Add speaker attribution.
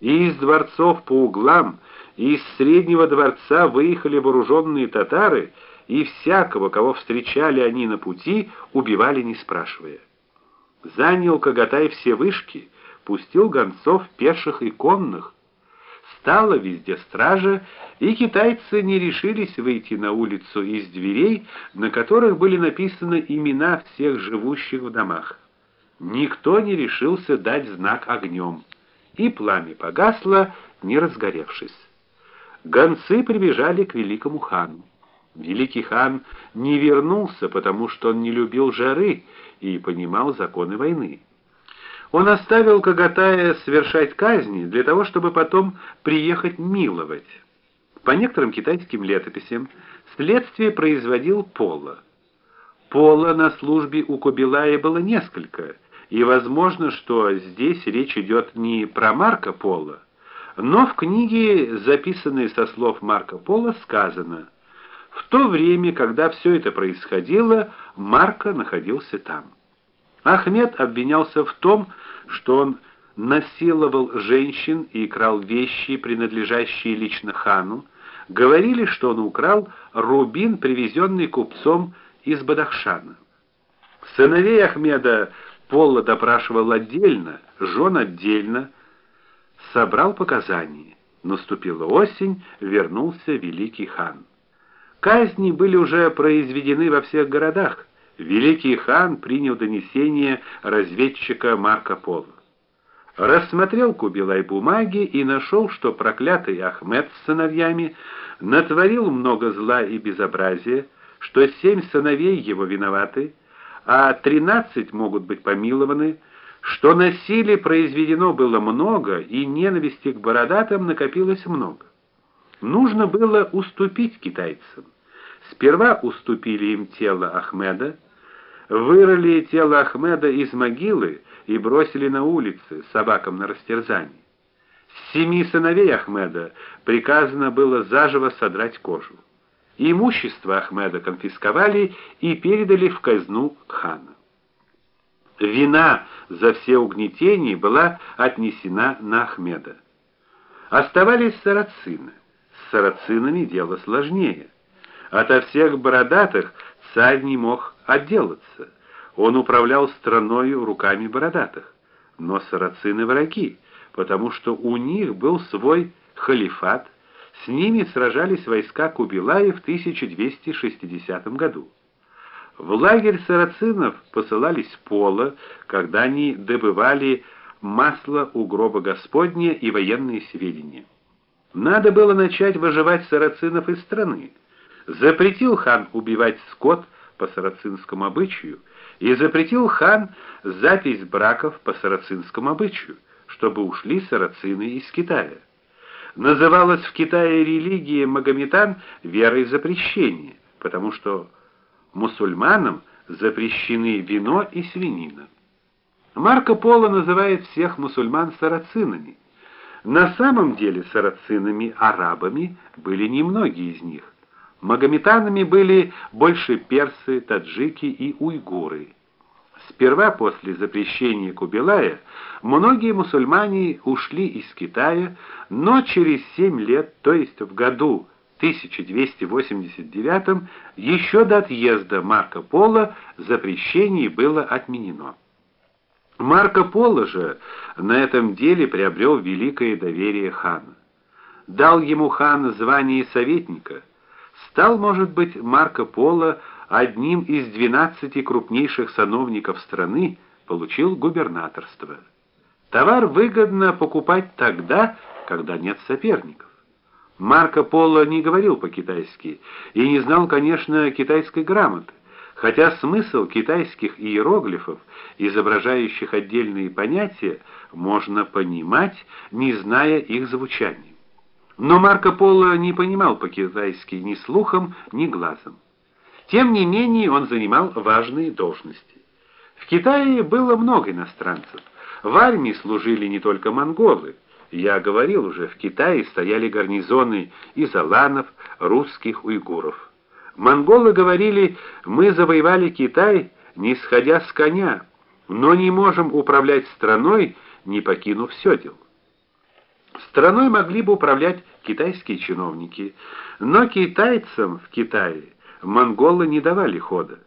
Speaker 1: И из дворцов по углам, и из среднего дворца выехали вооруженные татары, и всякого, кого встречали они на пути, убивали не спрашивая. Занял Кагатай все вышки, пустил гонцов пеших и конных. Стало везде стража, и китайцы не решились выйти на улицу из дверей, на которых были написаны имена всех живущих в домах. Никто не решился дать знак огнем, и пламя погасло, не разгоревшись. Гонцы прибежали к великому хану. Великий хан не вернулся, потому что он не любил жары и понимал законы войны. Он оставил Кагатая совершать казни для того, чтобы потом приехать миловать. По некоторым китайским летописям следствие производил Пола. Пола на службе у Кобилая было несколько, и возможно, что здесь речь идет не про Марка Пола, но в книге, записанной со слов Марка Пола, сказано: в то время, когда все это происходило, Марка находился там. Ахмед обвинялся в том, что он насиловал женщин и крал вещи, принадлежащие лично хану. Говорили, что он украл рубин, привезенный купцом из Бадахшана. Сыновей Ахмеда Полла допрашивал отдельно, жен отдельно, собрал показания. Наступила осень, вернулся великий хан. Казни были уже произведены во всех городах. Великий хан принял донесение разведчика Марко Поло. Рассмотрел Кубилай бумаги и нашел, что проклятый Ахмед с сыновьями натворил много зла и безобразия, что семь сыновей его виноваты, а тринадцать могут быть помилованы, что насилия произведено было много и ненависти к бородатым накопилось много. Нужно было уступить китайцам. Сперва уступили им тело Ахмеда, вырыли тело Ахмеда из могилы и бросили на улице собакам на растерзание. С семи сыновей Ахмеда приказано было заживо содрать кожу. Имущество Ахмеда конфисковали и передали в казну хана. Вина за все угнетения была отнесена на Ахмеда. Оставались сарацины. С сарацинами дело сложнее. Ото всех бородатых царь не мог отделаться. Он управлял страной руками бородатых. Но сарацины враги, потому что у них был свой халифат. С ними сражались войска Кубилая в 1260 году. В лагерь сарацинов посылались пола, когда они добывали масло у гроба Господня и военные сведения. Надо было начать выживать сарацинов из страны. Запретил хан убивать скот по сарацинскому обычаю и запретил хан запись браков по сарацинскому обычаю, чтобы ушли сарацины из Китая. Называлась в Китае религия магометан верой запрещения, потому что мусульманам запрещены вино и свинина. Марко Поло называет всех мусульман сарацинами. На самом деле сарацинами арабами были немногие из них. Магометанами были больше персы, таджики и уйгуры. Сперва после запрещения Кубилая многие мусульмане ушли из Китая, но через семь лет, то есть в году 1289, еще до отъезда Марко Поло запрещение было отменено. Марко Поло же на этом деле приобрел великое доверие хана. Дал ему хан звание советника. Стал, может быть, Марко Поло одним из двенадцати крупнейших сановников страны, получил губернаторство. Товар выгодно покупать тогда, когда нет соперников. Марко Поло не говорил по-китайски и не знал, конечно, китайской грамоты хотя смысл китайских иероглифов, изображающих отдельные понятия, можно понимать, не зная их звучания. Но Марко Поло не понимал по-китайски ни слухом, ни глазом. Тем не менее, он занимал важные должности. В Китае было много иностранцев. В армии служили не только монголы. Я говорил уже, в Китае стояли гарнизоны из аланов, русских уйгуров. Монголы говорили: "Мы завоевали Китай, не сходя с коня, но не можем управлять страной, не покинув сёдел". Страной могли бы управлять китайские чиновники, но китайцам в Китае монголы не давали хода.